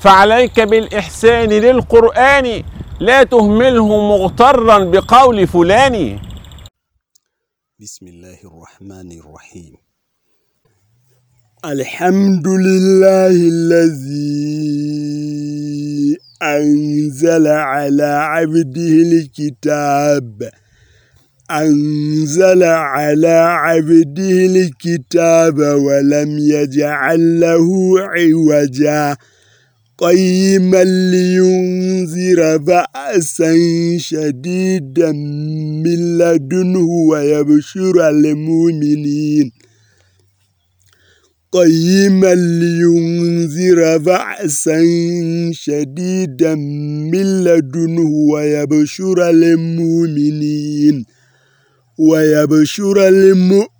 فعليك بالإحسان للقرآن لا تهمله مغترا بقول فلان. بسم الله الرحمن الرحيم. الحمد لله الذي أنزل على عبده الكتاب. أنزل على عبده الكتاب ولم يجعل له عوجا. قيما لينذر بأسا شديدا من لدنه ويبشر المؤمنين. قيما لينذر بأسا شديدا من لدنه ويبشر المؤمنين. ويبشر المؤمنين.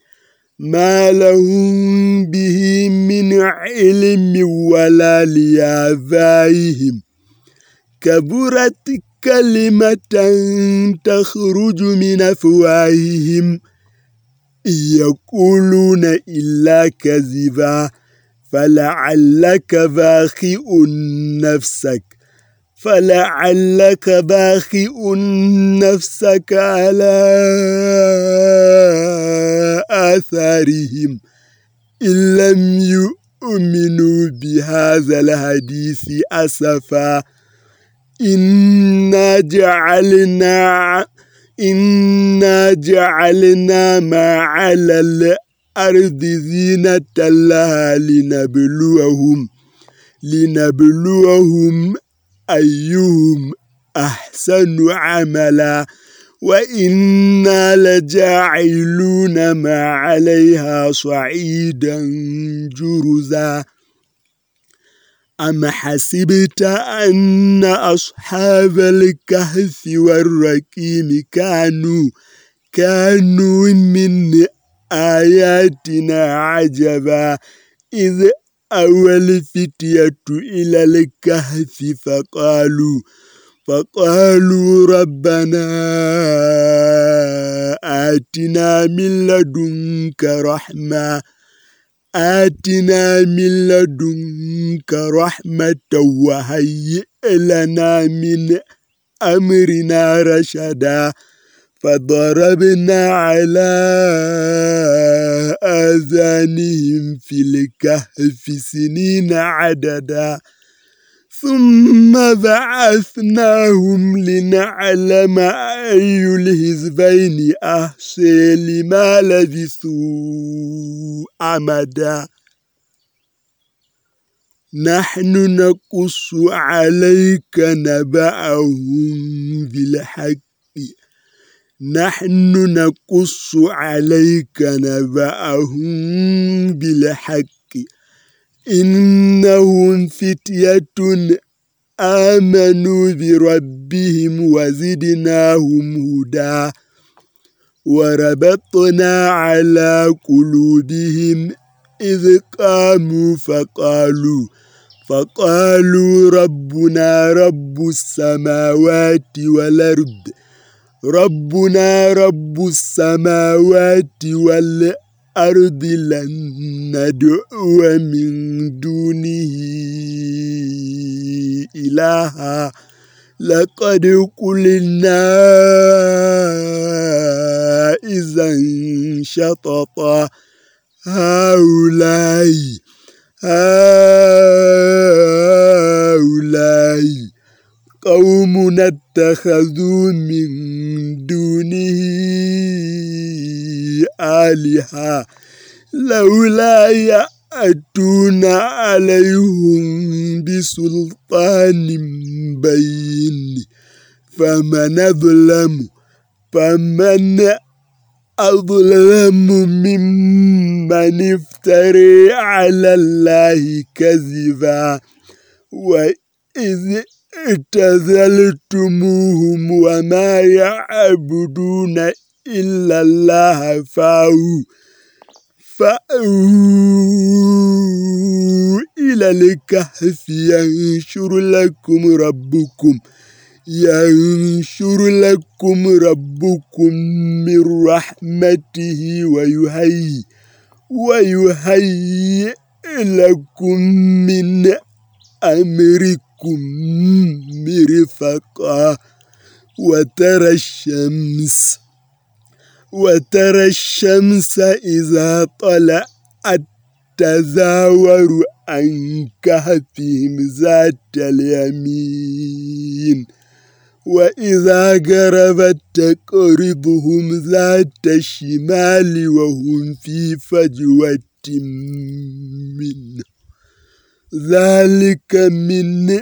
ما لهم به من علم ولا لآبائهم كبرت كلمة تخرج من أفواههم يقولون إلا كذبا فلعلك باخئ نفسك فلعلك باخئ نفسك على آثارهم. إن لم يؤمنوا بهذا الحديث أسفا. إنا جعلنا إنا جعلنا ما على الأرض زينة لها لنبلوهم لنبلوهم أيهم أحسن عملا وإنا لجاعلون ما عليها صعيدا جرزا. أم حسبت أن أصحاب الكهف والركيم كانوا كانوا من آياتنا عجبا إذ أول فتية إلى الكهف فقالوا فقالوا ربنا آتنا من لدنك رحمة آتنا من لدنك رحمة وهيئ لنا من أمرنا رشدا. فضربنا على آذانهم في الكهف سنين عددا. ثم بعثناهم لنعلم أي الهزبين أحسي لما لبثوا أمدا. نحن نقص عليك نبأهم بالحق. نحن نقص عليك نبأهم بالحق. إنهم فتية آمنوا بربهم وزدناهم هدى وربطنا على قلوبهم إذ قاموا فقالوا فقالوا ربنا رب السماوات والأرض ربنا رب السماوات والأرض لن ندعو من دونه إلها. لقد قلنا إذا شططا هؤلاء. هؤلاء اتخذوا من دونه آلهة لولا يأتون عليهم بسلطان بين. فمن أظلم فمن أظلم ممن افتري على الله كذبا. وإذ اعتزلتموهم وما يعبدون إلا الله فأووا فأووا إلى الكهف. ينشر لكم ربكم ينشر لكم ربكم من رحمته ويهيئ ويهيئ لكم من أمركم. مرفقا وترى الشمس وترى الشمس إذا طلعت تزاور عن كهفهم ذات اليمين وإذا قربت تقرضهم ذات الشمال وهم في فجوة منه. ذلك من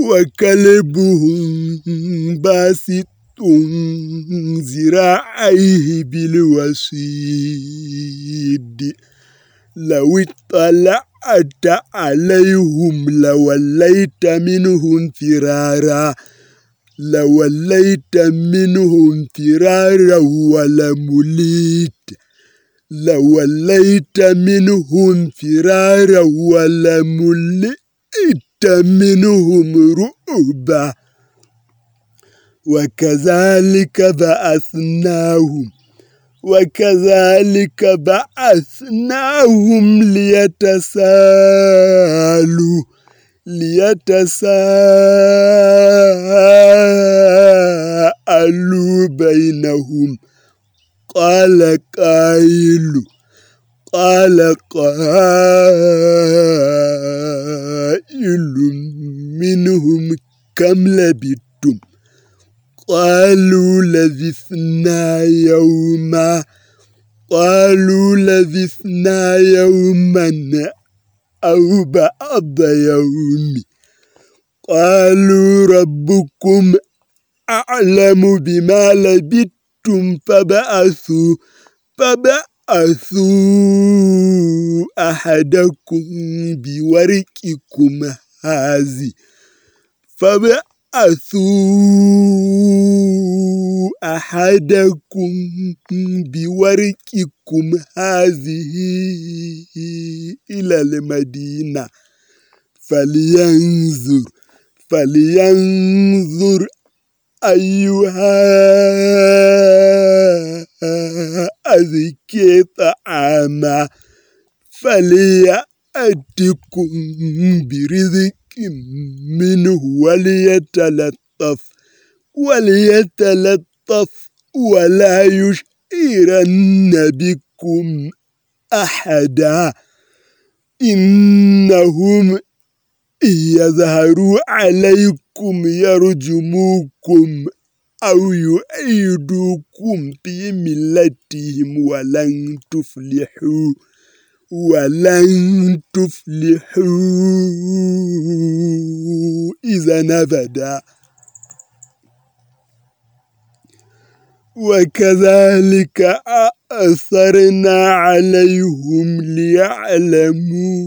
وكلبهم باسط ذراعيه بالوسيد لو اطلعت عليهم لوليت منهم فرارا. لوليت منهم فرارا ولمليت. لوليت منهم فرارا ولملئت. منهم رؤبا وكذلك بعثناهم وكذلك بعثناهم ليتسالوا ليتساءلوا بينهم. قال قائل قال قائل منهم كم لبثتم؟ قالوا لبثنا يوما. قالوا لبثنا يوما أو بعض يوم. قالوا ربكم أعلم بما لبثتم فبعثوا فبعثوا أحدكم بورقكم هذه فبعثوا أحدكم بورقكم هذه إلى المدينة فلينظر فلينظر أيها أذكي طعاما فليأتكم برزق منه وليتلطف وليتلطف ولا يشعرن بكم أحدا. إنهم يظهروا عليكم يرجموكم أو يعيدوكم في ملتهم ولن تفلحوا ولن تفلحوا إذا نبدا وكذلك أثرنا عليهم ليعلموا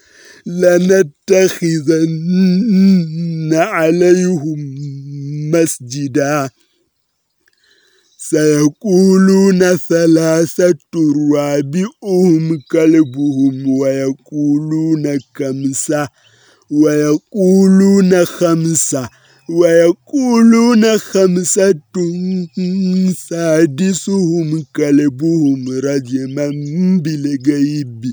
لنتخذن عليهم مسجدا سيقولون ثلاثة رابعهم كلبهم ويقولون كمسة ويقولون خمسة ويقولون خمسة سادسهم كلبهم رجما بالغيب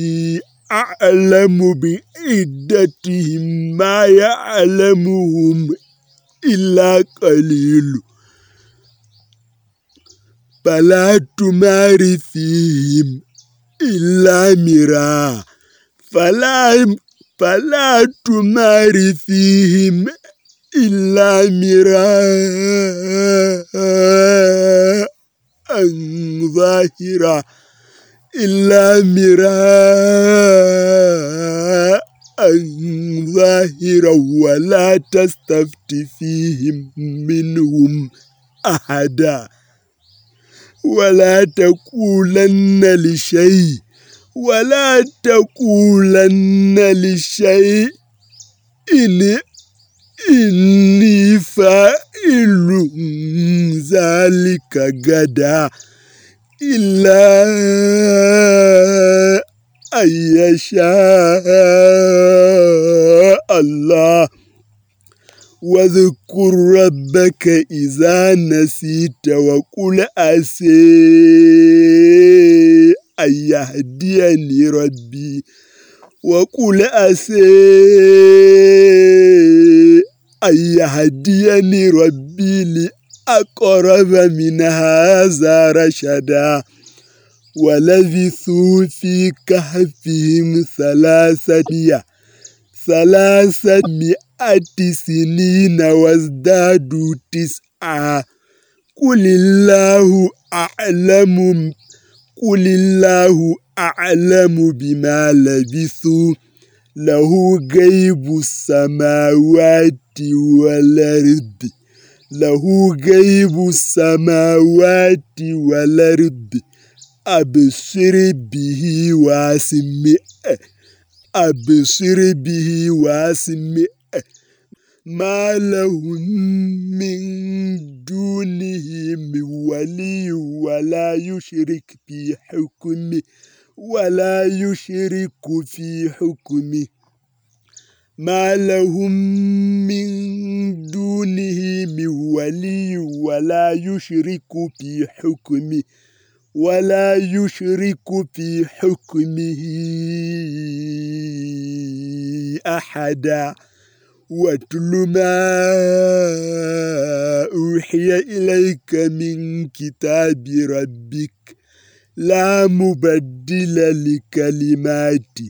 أعلم بعدتهم ما يعلمهم إلا قليل. فلا تمار فيهم إلا مراء فلا فلا تمار فيهم إلا مراء ظاهرا. إلا مراء ظاهرا ولا تستفت فيهم منهم أحدا ولا تقولن لشيء ولا تقولن لشيء إن إني فاعل ذلك غدا إلا أن يشاء الله واذكر ربك إذا نسيت وقل أسي أن يهديني ربي وقل أسي أن يهديني ربي لأقرب من هذا رشدا ولبثوا في كهفهم ثلاثة ثلاثة مئة سنين وازدادوا تسعة. قل الله أعلم قل الله أعلم بما لبثوا. له غيب السماوات والأرض. له غيب السماوات والأرض. أبصر به واسمع أبصر به واسمع ما لهم من دونه من ولي ولا يشرك في حكمه ولا يشرك في حكمه. ما لهم من ولي ولا يشرك في حكمه ولا يشرك في حكمه أحدا. واتل ما أوحي إليك من كتاب ربك لا مبدل لكلماته.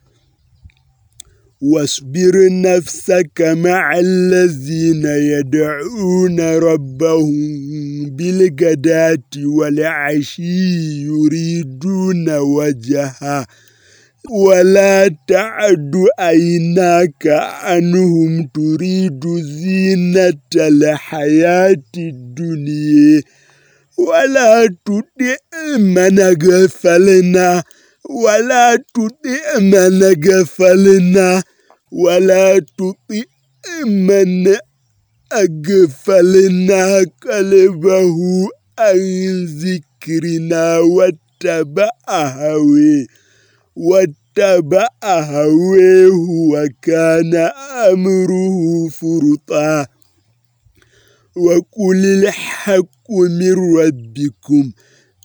واصبر نفسك مع الذين يدعون ربهم بالغداة والعشي يريدون وجهه. ولا تعد عيناك عنهم تريد زينة الحياة الدنيا. ولا تطع من غفلنا. ولا تطع من غفلنا ولا تطع من أغفلنا. قلبه عن ذكرنا واتبع هويه واتبع هويه وكان أمره فرطا. وقل الحق من ربكم.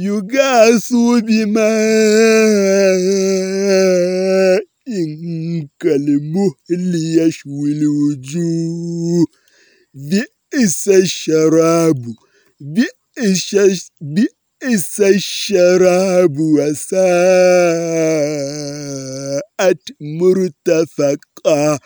يغاثوا بماء كالمهل يشوي الوجوه. بئس الشراب بئس بئس الشراب وساءت مرتفقا.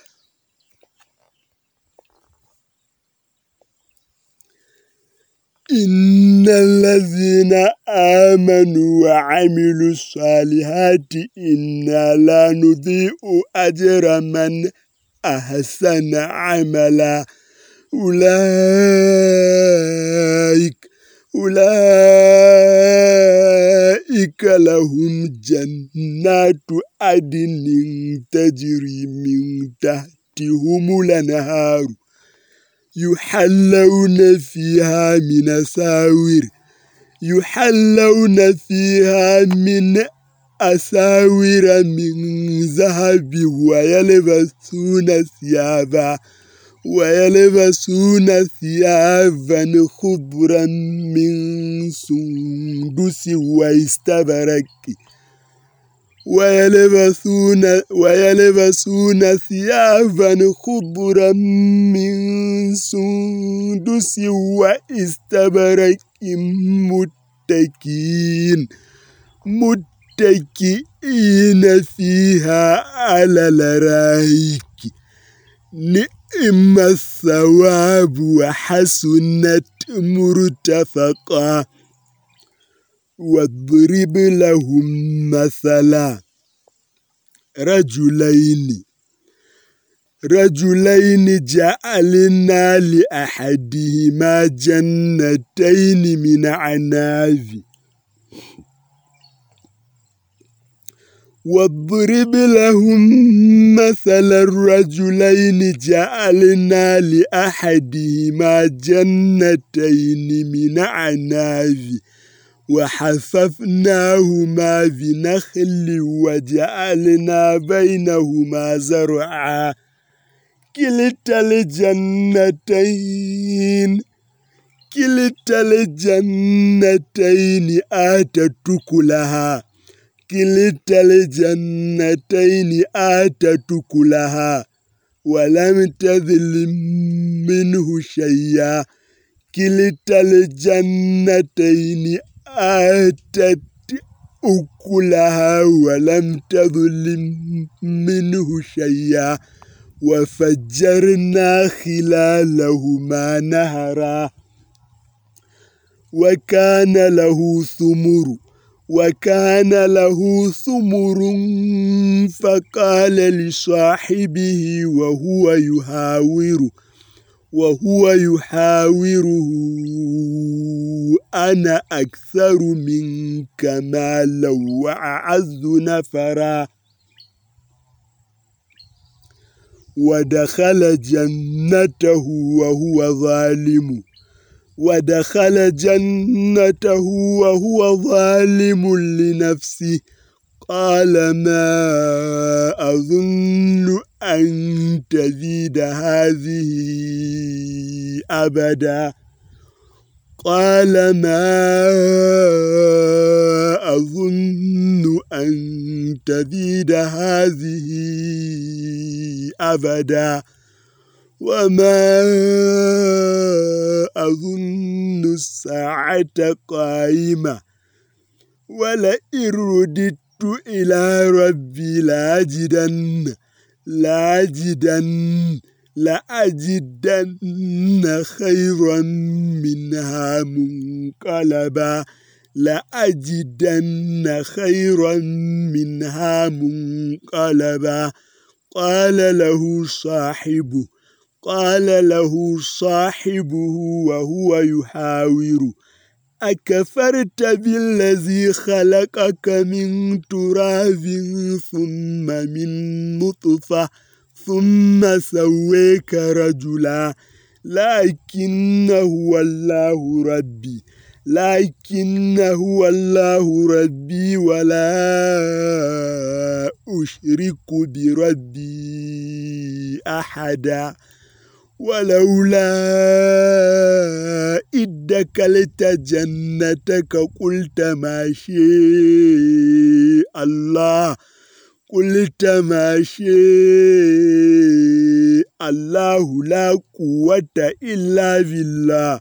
إن الذين آمنوا وعملوا الصالحات إنا لا نضيء أجر من أحسن عملا أولئك أولئك لهم جنات عدن تجري من تحتهم الأنهار يحلون فيها من ساور يحلون فيها من أساور من ذهب ويلبسون ثيابا ويلبسون ثيابا خضرا من سندس واستبرك ويلبسون ويلبسون ثيابا خضرا من سندس واستبرق متكين متكئين فيها على الأرائك. نعم الثواب وحسنت مرتفقا. واضرب لهم مثلا. رجلين. رجلين جعلنا لأحدهما جنتين من عناب. واضرب لهم مثل الرجلين جعلنا لأحدهما جنتين من عناب. وحففناهما بنخل وجعلنا بينهما زرعا كلتا الجنتين كلتا الجنتين آتت كلها كلتا الجنتين آتت كلها ولم تظلم منه شيئا كلتا الجنتين آتت أكلها ولم تظلم منه شيئا وفجرنا خلالهما نهرا. وكان له ثمر وكان له ثمر فقال لصاحبه وهو يحاوره وهو يحاوره أنا أكثر منك مالا وأعز نفرا. ودخل جنته وهو ظالم. ودخل جنته وهو ظالم لنفسه. قال ما أظن أن تزيد هذه أبدا. قال ما أظن أن تزيد هذه أبدا. وما أظن الساعة قائمة. ولئن رددت إلى ربي لاجدن لاجدن لأجدن خيرا منها منقلبا لأجدن خيرا منها منقلبا. قال له صاحبه قال له صاحبه وهو يحاور أكفرت بالذي خلقك من تراب ثم من نطفة ثم سويك رجلا. لكن هو الله ربي. لكن هو الله ربي ولا أشرك بربي أحدا. ولولا إذ دكلت جنتك قلت ما شاء الله قلت ما شاء الله لا قوة إلا بالله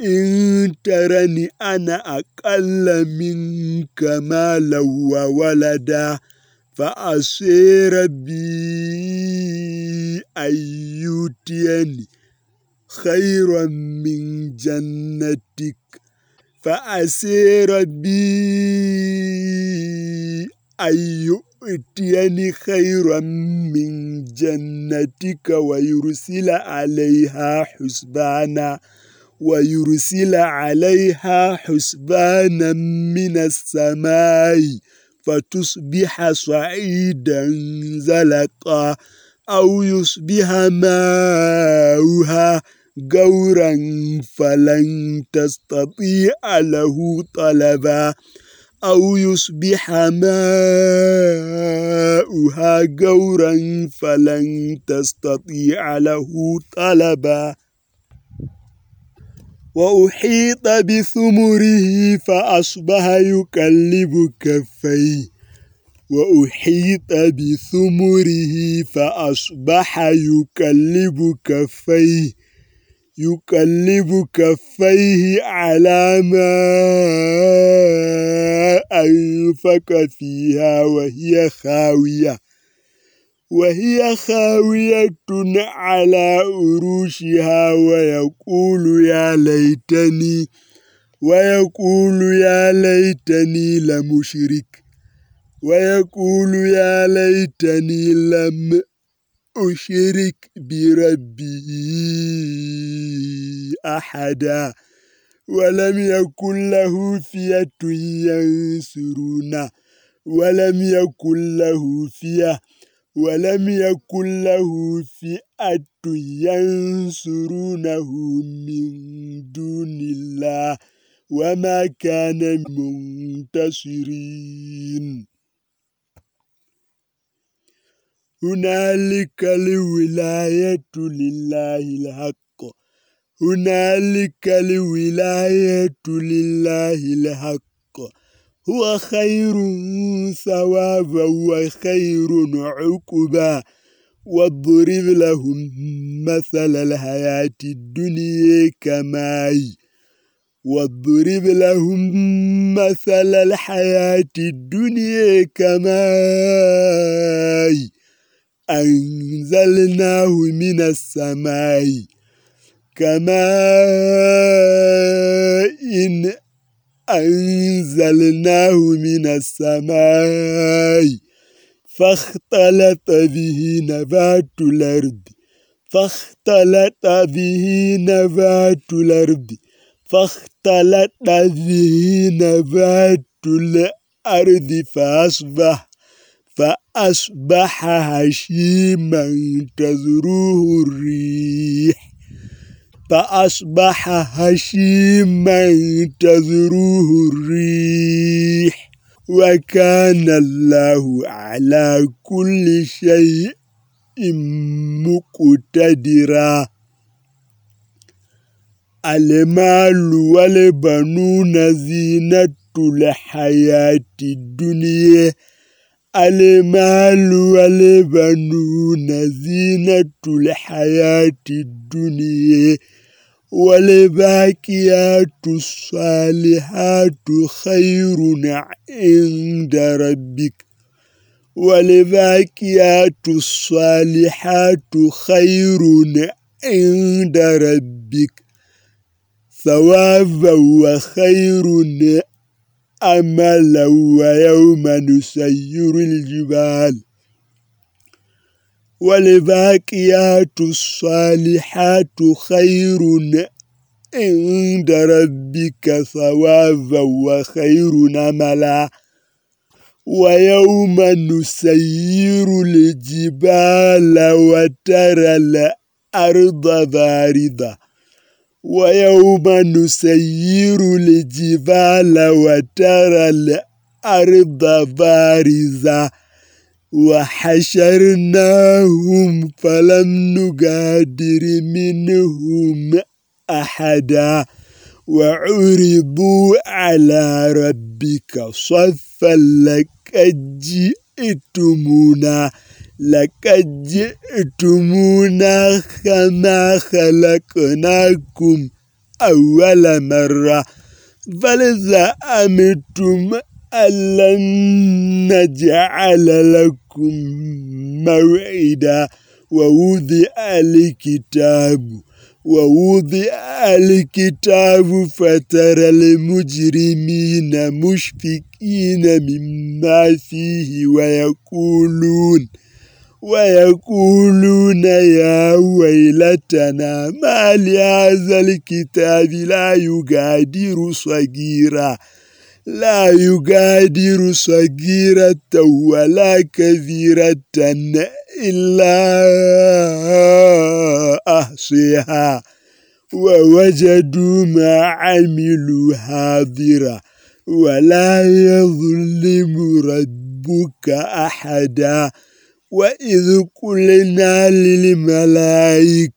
إن ترني أنا أقل منك مالا وولدا فأسي ربي أن يؤتيني خيرا من جنتك. فأسي ربي أن يؤتيني خيرا من جنتك ويرسل عليها حسبانا ويرسل عليها حسبانا من السماء. فتصبح صعيدا زلقا أو يصبح ماؤها غورا فلن تستطيع له طلبا أو يصبح ماؤها غورا فلن تستطيع له طلبا وأحيط بثمره فأصبح يكلب كفيه. وأحيط بثمره فأصبح يكلب كفيه. يكلب كفيه على ما أنفق فيها وهي خاوية. وهي خاوية على أروشها ويقول يا ليتني ويقول يا ليتني لمشرك ويقول يا ليتني لم أشرك بربي أحدا ولم يكن له فئة ينصرون ولم يكن له فئة ولم يكن له فئة ينصرونه من دون الله وما كان منتصرين. هنالك الولاية لله الحق. هنالك الولاية لله الحق. هو خير ثوابا وخير عقبا. واضرب لهم مثل الحياة الدنيا كماي. واضرب لهم مثل الحياة الدنيا كماي. أنزلناه من السماء كماء إن أنزلناه من السماء فاختلط به نبات الأرض فاختلط به نبات الأرض فاختلط به نبات الأرض فأصبح فأصبح هشيما تذروه الريح. فأصبح هشيما تذروه الريح وكان الله على كل شيء مقتدرا. المال والبنون زينة الحياة الدنيا. المال والبنون زينة الحياة الدنيا. والباقيات الصالحات خير عند ربك. والباقيات الصالحات خير عند ربك. ثوابا وخير أملا ويوم نسير الجبال. والباقيات الصالحات خير عند ربك ثوابا وخير نملا ويوم نسير الجبال وترى الأرض باردة ويوم نسير الجبال وترى الأرض بارزة وحشرناهم فلم نغادر منهم أحدا وعرضوا على ربك صفا لقد جئتمونا لقد جئتمونا كما خلقناكم أول مرة بل زعمتم أن لن نجعل لكم موعدا ووضع الكتاب ووضع الكتاب فترى المجرمين مشفقين مما فيه ويقولون ويقولون يا ويلتنا ما لهذا الكتاب لا يغادر صغيرا لا يغادر صغيرة ولا كبيرة إلا أحصيها ووجدوا ما عملوا حاضرا. ولا يظلم ربك أحدا. وإذ قلنا للملائكة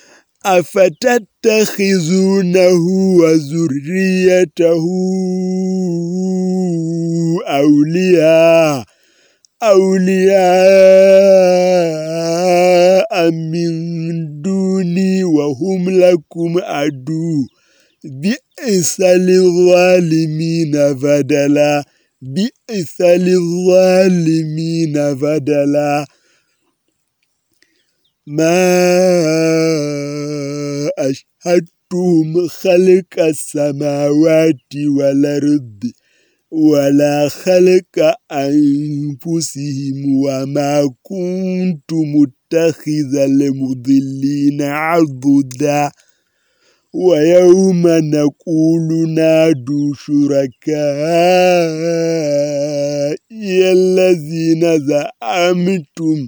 أفتتخذونه وذريته أولياء أولياء من دوني وهم لكم عدو. بئس للظالمين بدلا. بئس للظالمين بدلا. ما أشهدتهم خلق السماوات والأرض ولا خلق أنفسهم وما كنت متخذ المضلين عضدا. ويوم نقول نادوا شركائي الذين زعمتم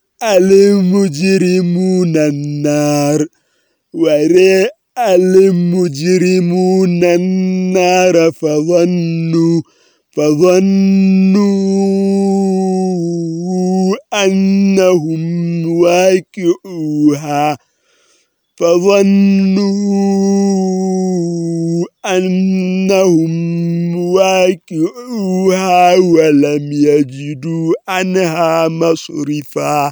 المجرمون النار. ورئ المجرمون النار فظنوا فظنوا أنهم واقعوها. فظنوا أنهم واقعوها ولم يجدوا عنها مصرفا.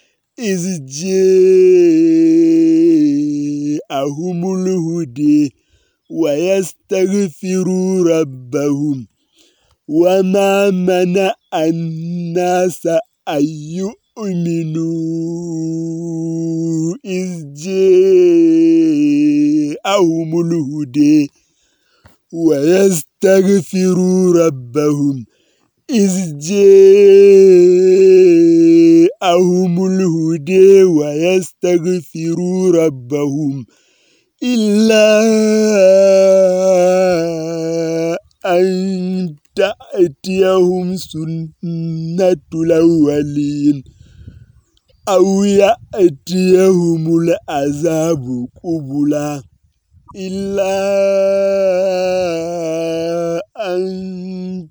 إذ جاءهم الهدي ويستغفروا ربهم وما منع الناس أن يؤمنوا إذ جاءهم الهدي ويستغفروا ربهم إذ جاءهم الهدي ويستغفروا ربهم إلا أن تأتيهم سنة الأولين أو يأتيهم العذاب قبلا إلا أن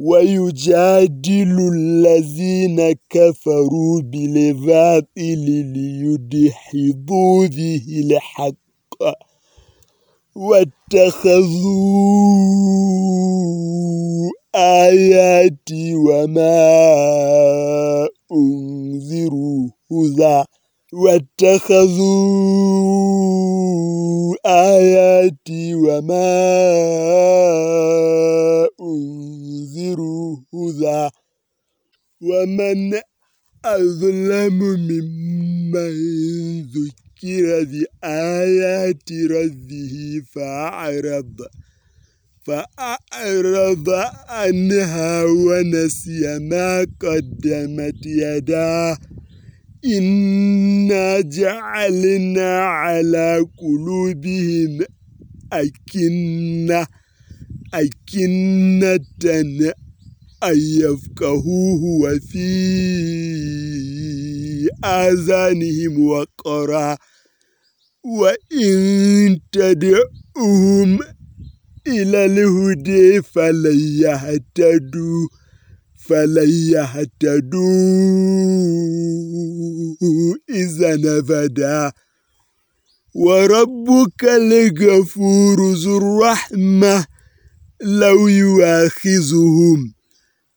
ويجادل الذين كفروا بالباطل ليدحضوا به الحق واتخذوا آياتي وما أنذروا هدى واتخذوا آياتي وما أنذروا هدى ومن أظلم ممن ذكر بآيات ربه فأعرض فأعرض عنها ونسي ما قدمت يداه. إنا جعلنا على قلوبهم أكنة أكنة أن يفقهوه وفي آذانهم وقرا. وإن تدعوهم إلى الهدى فلن يهتدوا فلن يهتدوا إذا نبدا. وربك الغفور ذو الرحمة لو يؤاخذهم.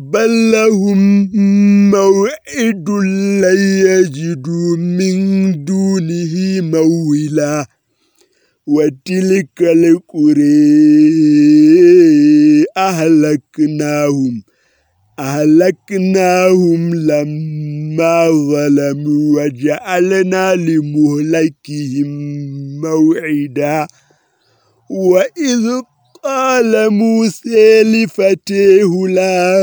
بل لهم موعد لن يجدوا من دونه مولا وتلك القرى أهلكناهم أهلكناهم لما ظلموا وجعلنا لمهلكهم موعدا وإذ قال موسى لفتيه لا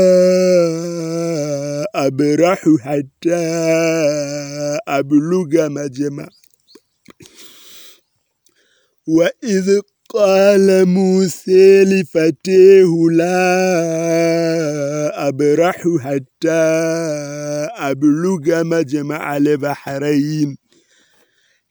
أبرح حتى أبلغ مجمع. وإذ قال موسى لفتيه لا أبرح حتى أبلغ مجمع البحرين.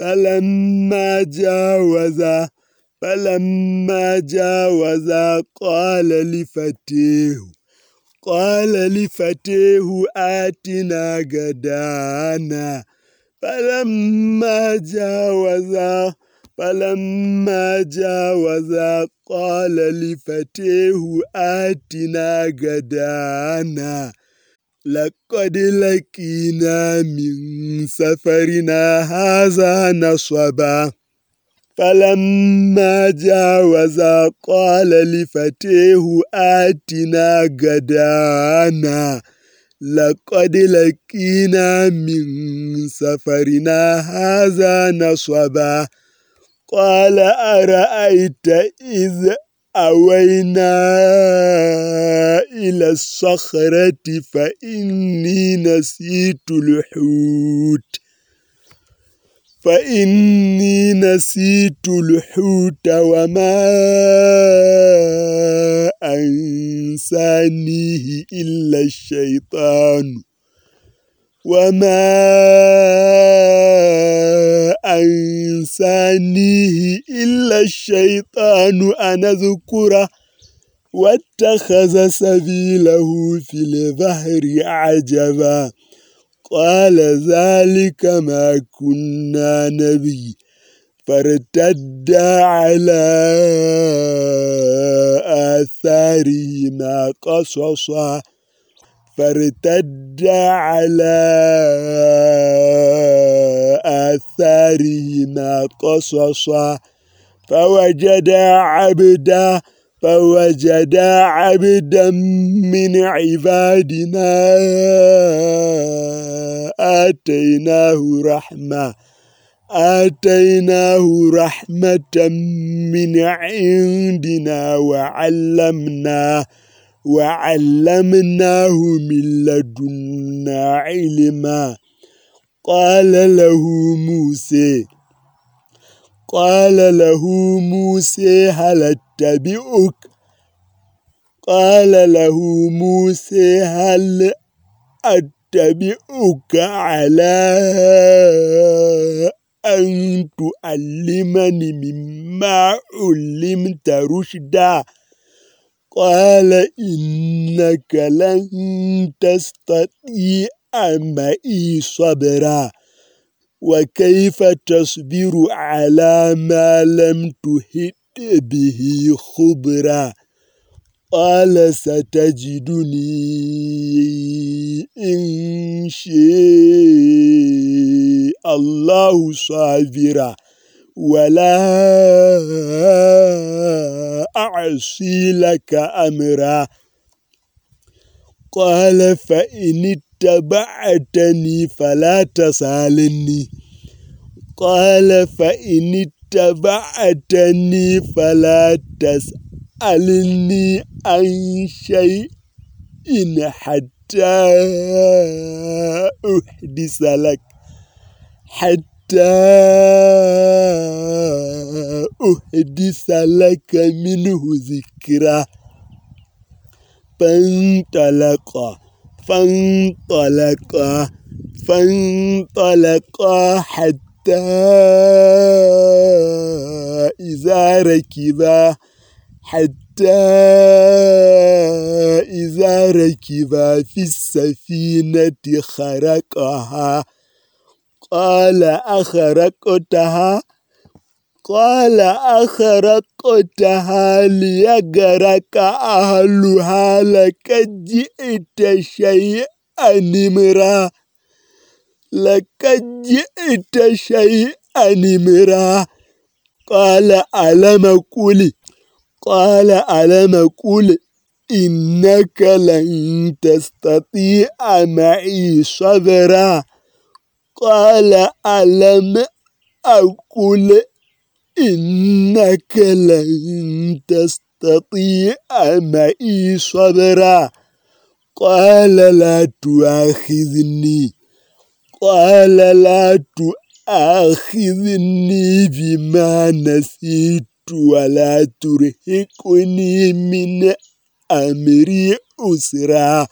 فلما جاوزا فلما جاوزا قال لفتيه قال لفتيه آتنا غدانا. فلما جاوزا فلما جاوزا قال لفتيه آتنا غدانا. لقد لقينا من سفرنا هذا نصبا فلما جاوزا قال لفتيه آتنا غدانا لقد لقينا من سفرنا هذا نصبا قال أرأيت إذ أوينا إلى الصخرة فإني نسيت الحوت. فإني نسيت الحوت وما أنسانيه إلا الشيطان. وما أنسانيه إلا الشيطان أن أذكره واتخذ سبيله في البحر عجبا قال ذلك ما كنا نبي فارتدا على آثارهما قصصا فارتدا على آثارهما قصصا. فوجدا عبدا فوجدا عبدا من عبادنا آتيناه رحمة آتيناه رحمة من عندنا وعلمناه. وعلمناه من لدنا علما. قال له موسى قال له موسى هل أتبعك؟ قال له موسى هل أتبعك على أن تعلمني مما علمت رشدا؟ قال إنك لن تستطيع معي صبرا. وكيف تصبر على ما لم تهد به خبرا؟ قال ستجدني إن شاء الله صابرا. ولا أعصي لك أمرا. قال فإن اتبعتني فلا تسألني. قال فإن اتبعتني فلا تسألني عن شيء حتى أحدث لك حتى أحدث لك منه ذكرى. فانطلقا فانطلقا فانطلقا حتى إذا ركبا حتى إذا ركبا في السفينة خرقها. قال أخرقتها قال أخرقتها ليغرق أهلها لقد جئت شيئا نمرا لقد جئت شيئا نمرا قال ألم قل قال ألم قل إنك لن تستطيع معي صبرا. قال ألم أقول إنك لن تستطيع معي صبرا؟ قال لا تؤاخذني. قال لا تؤاخذني بما نسيت ولا ترهقني من أمري أسرا.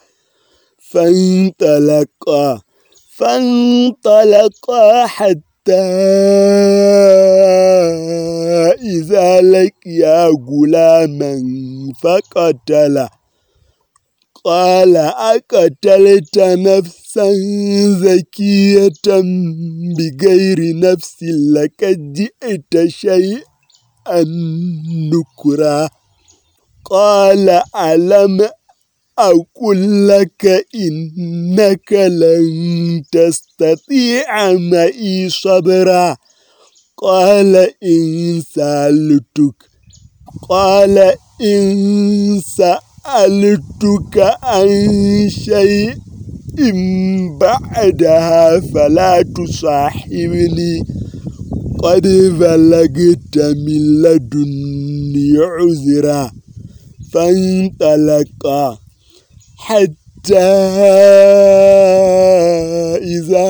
فانطلقا. فانطلقا حتى إذا لقيا غلاما فقتله قال أقتلت نفسا زكية بغير نفس لقد جئت شيئا نكرا. قال ألم أقول لك إنك لن تستطيع معي صبرا قال إن سألتك قال إن سألتك عن شيء بعدها فلا تصاحبني قد بلغت من لدني عذرا فانطلقا حتى إذا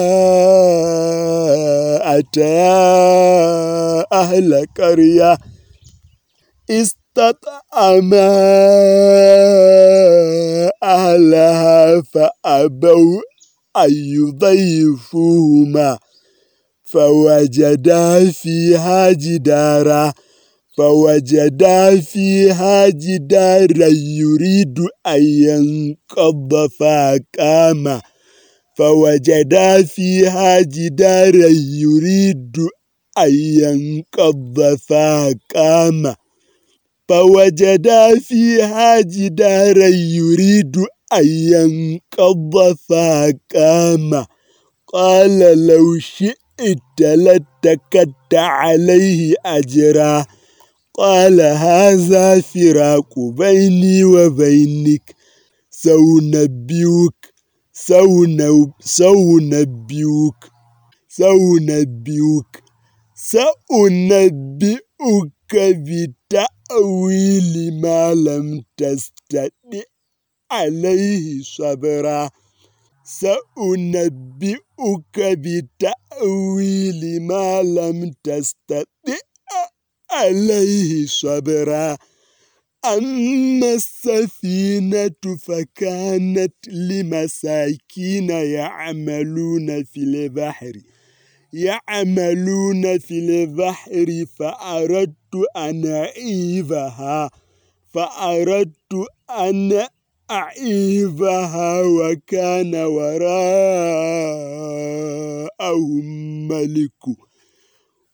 أتيا أهل قرية استطعما أهلها فأبوا أن يضيفوهما فوجدا فيها جدارا فوجدا فيها جدارا يريد أن ينقض فقام فوجدا فيها جدارا يريد أن ينقض فقام فوجدا فيها جدارا يريد أن ينقض فقام قال لو شئت لاتكت عليه أجرا قال هذا فراق بيني وبينك. سأنبئك سأنبئك سأنبئك سأنبئك بتأويل ما لم تستطع عليه صبرا. سأنبئك بتأويل ما لم تستطع عليه صبرا. أما السفينة فكانت لمساكين يعملون في البحر. يعملون في البحر فأردت أن أعيبها. فأردت أن أعيبها وكان وراءهم ملك.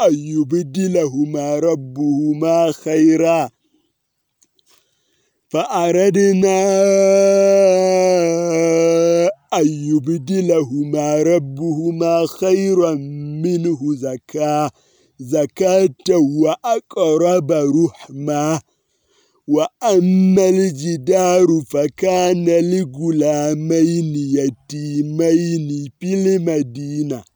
أن يبدلهما ربهما خيرا. فأردنا أن يبدلهما ربهما خيرا منه زكاة زكاة وأقرب رحمة. وأما الجدار فكان لغلامين يتيمين في المدينة.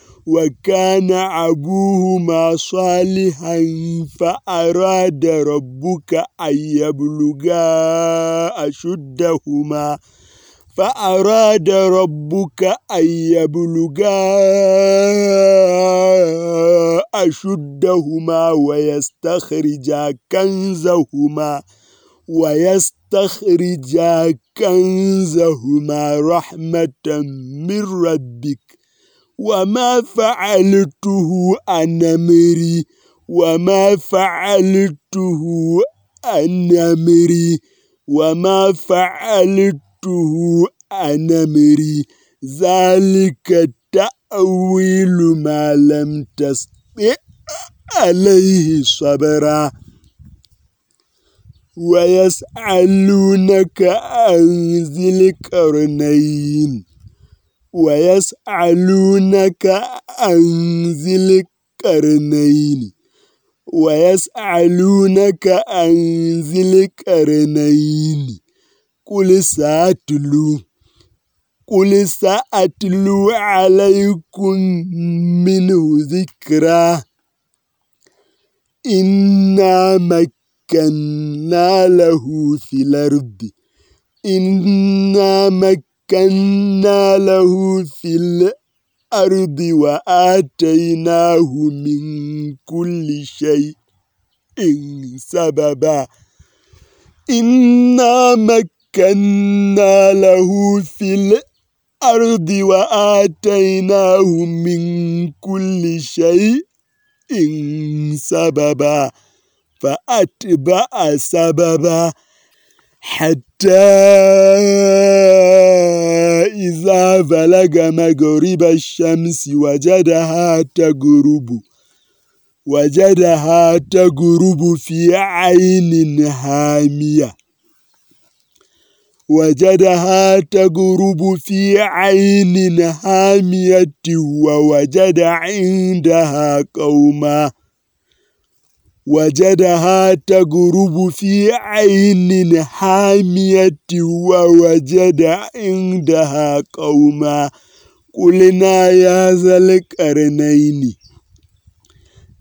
وكان أبوهما صالحا فأراد ربك أن يبلغا أشدهما. فأراد ربك أن يبلغا أشدهما ويستخرجا كنزهما ويستخرجا كنزهما رحمة من ربك. وما فعلته عن أمري وما فعلته عن أمري وما فعلته عن أمري ذلك تأويل ما لم تستطع عليه صبرا. ويسألونك عن ذي ويسألونك عن ذي القرنين. ويسألونك عن ذي القرنين. قل ساتلو قل سأتلو عليكم منه ذكرا. إنا مكنا له في الأرض. إنا مكنا له في الأرض وآتيناه من كل شيء سببا. إنا مكنا له في الأرض وآتيناه من كل شيء سببا. فأتبع سببا. حتى إذا بلغ مغرب الشمس وجدها تغرب وجدها تغرب في عين هامية وجدها تغرب في عين هامية ووجد عندها قوما وجدها تغرب في عين حامية ووجد عندها قوما قلنا يا ذا القرنين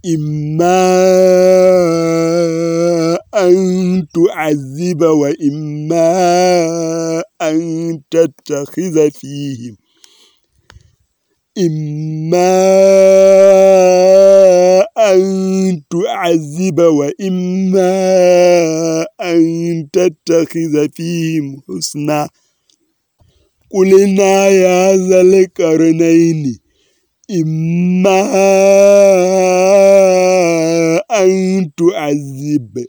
إما أن تعذب وإما أن تتخذ فيهم إما أن تعذب وإما أن تتخذ فيهم حسنا قلنا يا ذا القرنين إما أن تعذب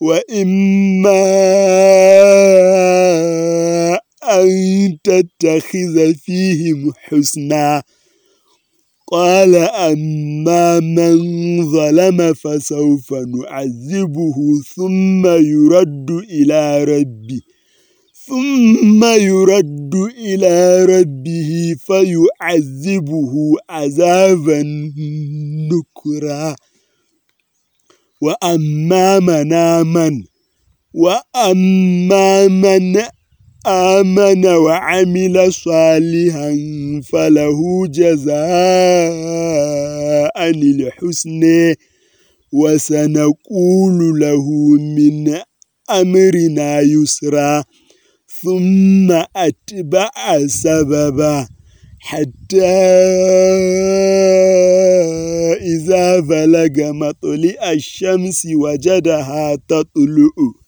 وإما أن تتخذ فيهم حسنا. قال أما من ظلم فسوف نعذبه ثم يرد إلى ربه ثم يرد إلى ربه فيعذبه عذابا نكرا. وأما من آمن وأما من آمن وعمل صالحا فله جزاء الحسن. وسنقول له من أمرنا يسرا ثم أتبع سببا حتى إذا بلغ مطلع الشمس وجدها تطلع.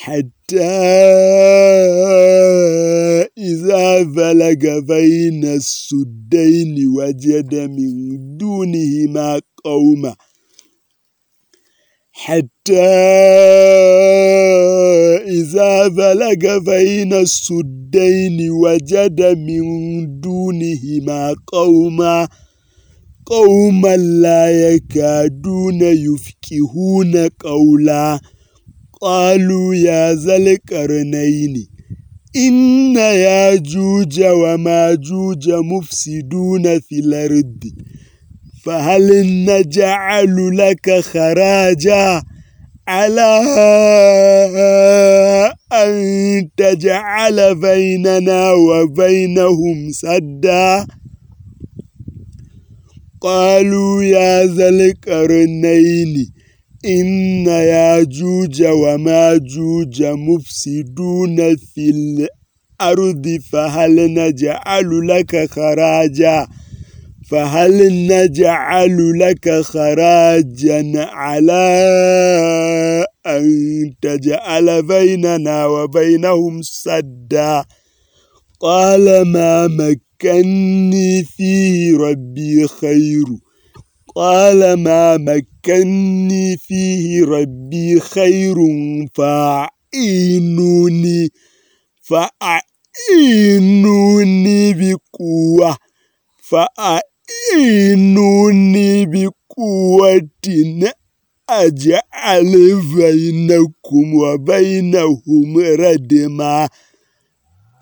حتى إذا بلغ بين السدين وجد من دونهما قوما حتى إذا بلغ بين السدين وجد من دونهما قوما قوما لا يكادون يفكهون قولا قالوا يا ذا القرنين إن ياجوج وماجوج مفسدون في الأرض فهل نجعل لك خراجا على أن تجعل بيننا وبينهم سدا؟ قالوا يا ذا إن ياجوج وماجوج مفسدون في الأرض فهل نجعل لك خراجا؟ فهل نجعل لك خراجا على أن تجعل بيننا وبينهم سدا؟ قال ما مكني فيه ربي خير. قال ما مكني فيه ربي خير فأعينوني فأعينوني بقوة فأعينوني بقوة أجعل بينكم وبينهم ردما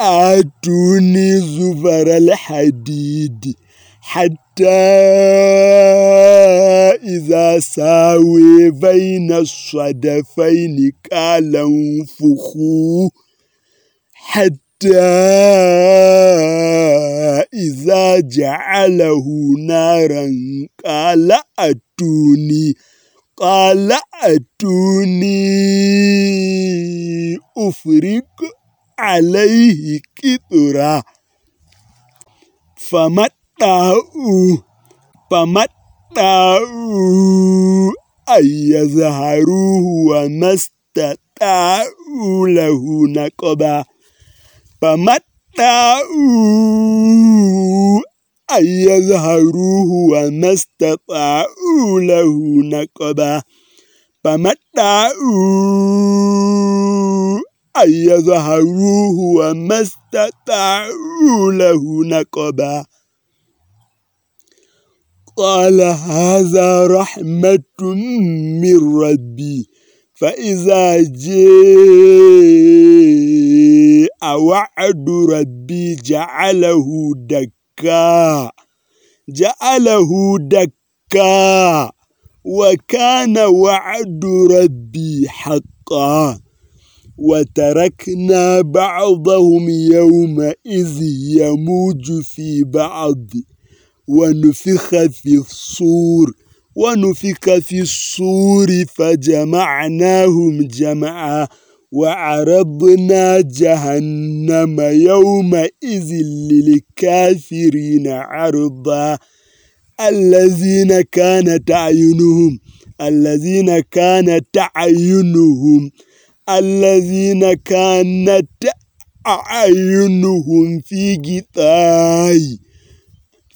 آتوني زبر الحديد. حتى إذا ساوي بين الصدفين قال انفخوا حتى إذا جعله نارا قال أتوني قال أتوني أفرق عليه كثرا فمتعوا فمتعوا أن يظهروه وما استطاعوا له نقبا فمتعوا أن يظهروه وما استطاعوا له نقبا فمتعوا أن يظهروه وما استطاعوا له نقبا قال هذا رحمة من ربي. فإذا جاء وعد ربي جعله دكا. جعله دكا. وكان وعد ربي حقا. وتركنا بعضهم يومئذ يموج في بعض. ونفخ في الصور ونفخ في الصور فجمعناهم جمعا وعرضنا جهنم يومئذ للكافرين عرضا. الذين كانت أعينهم الذين كانت أعينهم الذين كانت أعينهم في غطاء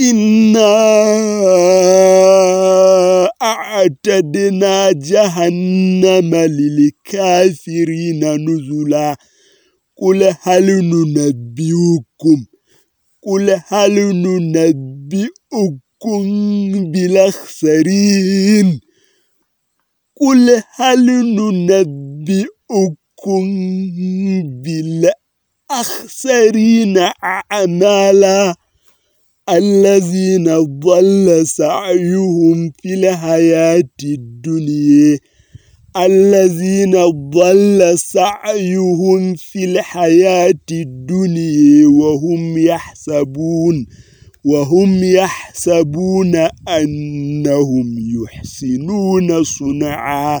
إنا أعتدنا جهنم للكافرين نزلا قل هل ننبئكم قل هل ننبئكم بالأخسرين قل هل ننبئكم بالأخسرين أعمالا الذين ضل سعيهم في الحياة الدنيا. الذين ضل سعيهم في الحياة الدنيا وهم يحسبون وهم يحسبون أنهم يحسنون صنعا.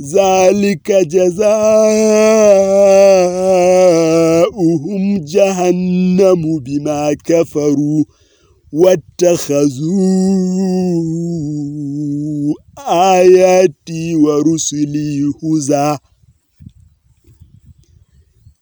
ذلك جزاؤهم جهنم بما كفروا واتخذوا آياتي ورسلي هزا.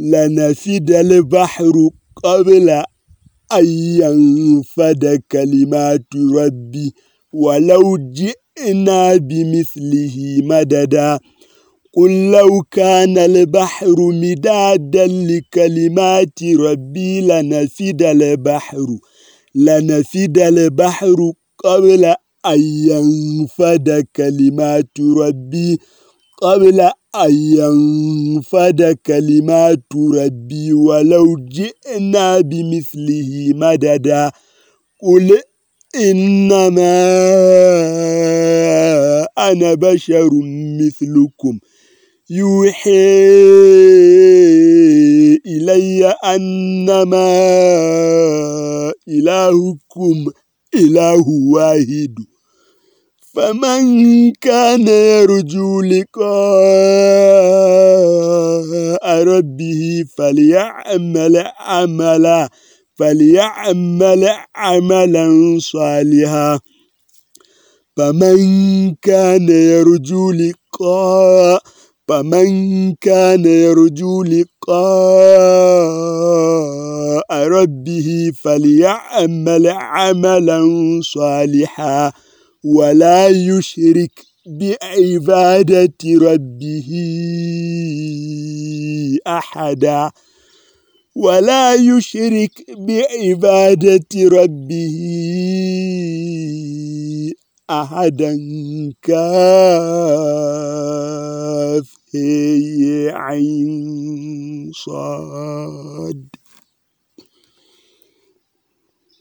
لنفد البحر قبل أن ينفد كلمات ربي ولو جئنا بمثله مددا. قل لو كان البحر مدادا لكلمات ربي لنفد البحر لنفد البحر قبل أن ينفد كلمات ربي قبل أن ينفد كلمات ربي ولو جئنا بمثله مددا قل إنما أنا بشر مثلكم يوحي إلي أنما إلهكم إله واحد فمن كان يرجو لقاء ربه فليعمل عملا فليعمل عملا صالحا. فمن كان يرجو لقاء فمن كان يرجو لقاء ربه فليعمل عملا صالحا. ولا يشرك بعبادة ربه أحدا. ولا يشرك بعبادة ربه أحدا كاف عين صاد.